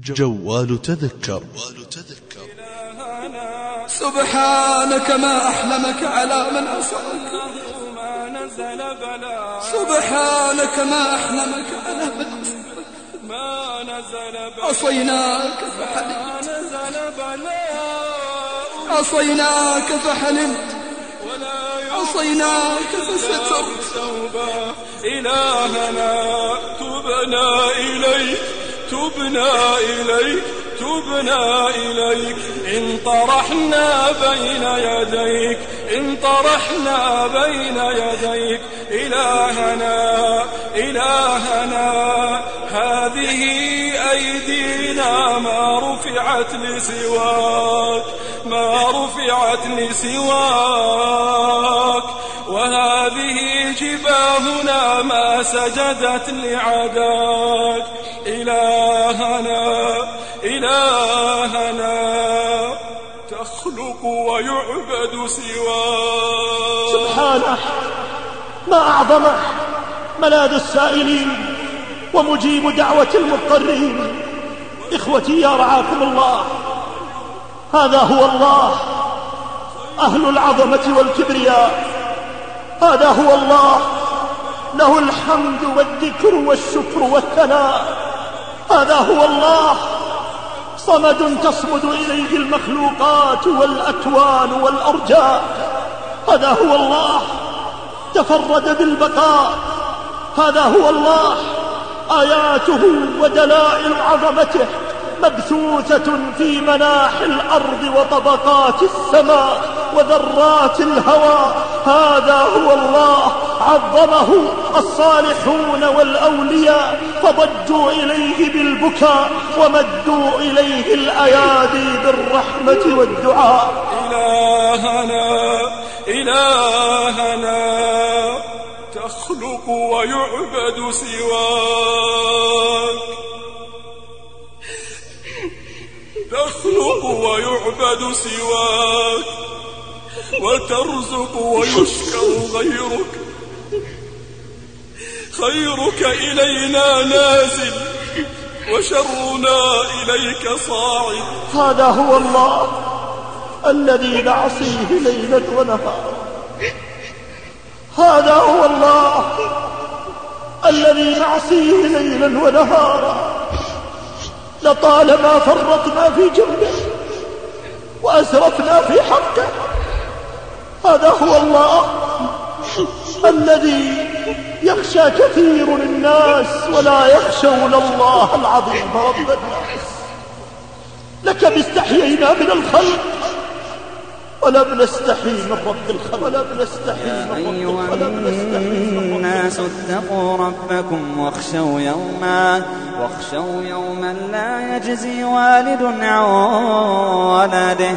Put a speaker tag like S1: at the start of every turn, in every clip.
S1: جوال تذكر.
S2: سبحانك ما أحلمك على من عصاك سبحانك ما أحلمك على من عصاك عصيناك فحلمت. عصيناك فحلمت. عصيناك فسترت.
S3: إلهنا تبنا إليك. تبنا إليك تبنا إليك. إن طرحنا بين يديك إن طرحنا بين يديك. إلهنا إلهنا هذه أيدينا ما رفعت لسواك ما رفعت لسواك. وهذه جباهنا ما سجدت لعداك إلهنا إلهنا. تخلق ويعبد سواك
S4: سبحانه ما أعظمه ملاذ السائلين ومجيب دعوة المضطرين. إخوتي يا رعاكم الله هذا هو الله أهل العظمة والكبرياء. هذا هو الله. له الحمد والذكر والشكر والثناء. هذا هو الله. صمد تصمد إليه المخلوقات والأكوان والأرجاء. هذا هو الله. تفرد بالبقاء. هذا هو الله. آياته ودلائل عظمته مبثوثة في مناحي الأرض وطبقات السماء. وذرات الهواء هذا هو الله عظمه الصالحون والأولياء. فضجوا إليه بالبكاء ومدوا إليه الأيادي بالرحمة والدعاء.
S3: إلهنا إلهنا تخلق ويعبد سواك. تخلق ويعبد سواك. وترزق ويشكر غيرك. خيرك إلينا نازل وشرنا إليك صاعد.
S4: هذا هو الله الذي نعصيه ليلا ونهارا هذا هو الله الذي نعصيه ليلا ونهارا. لطالما فرطنا في جنبه وأسرفنا في حقه. هذا هو الله الذي يخشى كثير الناس ولا يخشون الله العظيم رب الناس. لك استحيينا من الخلق ولم نستحي من رب الخلق. ولم نستحي من رب الخلق.
S5: الناس اتقوا ربكم واخشوا يوما واخشوا يوما لا يجزي والد عن ولده.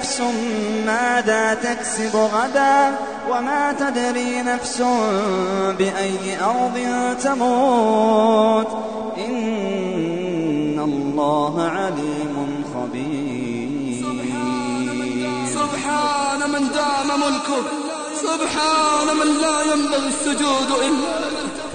S5: نفس ماذا تكسب غدا وما تدري نفس بأي أرض تموت إن الله عليم خبير.
S2: سبحان من دام ملكه سبحان من لا ينبغي السجود إلا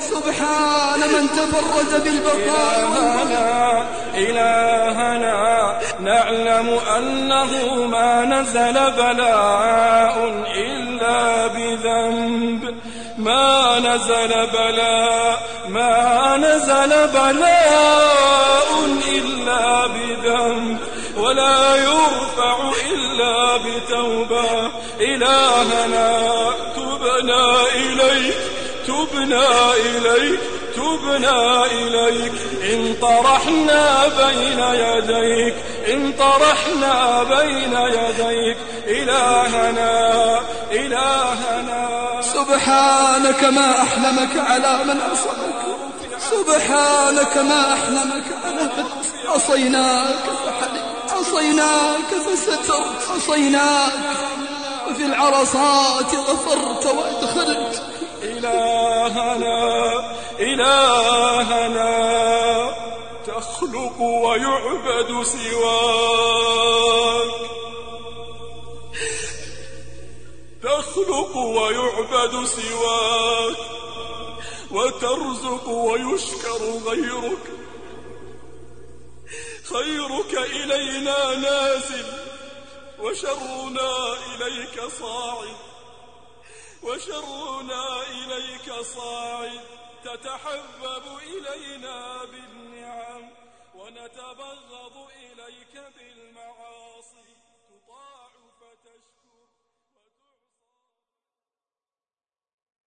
S2: سبحان من تفرد بالبقاء
S3: إلهنا إلهنا نعلم أنه ما نزل بلاء إلا بذنب. ما نزل بلاء ما نزل بلاء إلا بذنب. ولا يرفع إلا بتوبة. إلهنا تبنا إليك تبنا إليك. إن طرحنا بين يديك إن طرحنا بين يديك. إلهنا إلهنا.
S2: سبحانك ما أحلمك على من عصمك سبحانك ما أحلمك على من عصيناك فحلمت عصيناك فسترت عصيناك وفي العرصات غفرت
S3: إلهنا إلهنا تخلق ويعبد سواك. تخلق ويعبد سواك وترزق ويشكر غيرك. خيرك إلينا نازل وشرنا إليك صاعد. وشرنا إليك صاعد تتحبب إلينا بالنعم ونتبغض إليك بالمعاصي.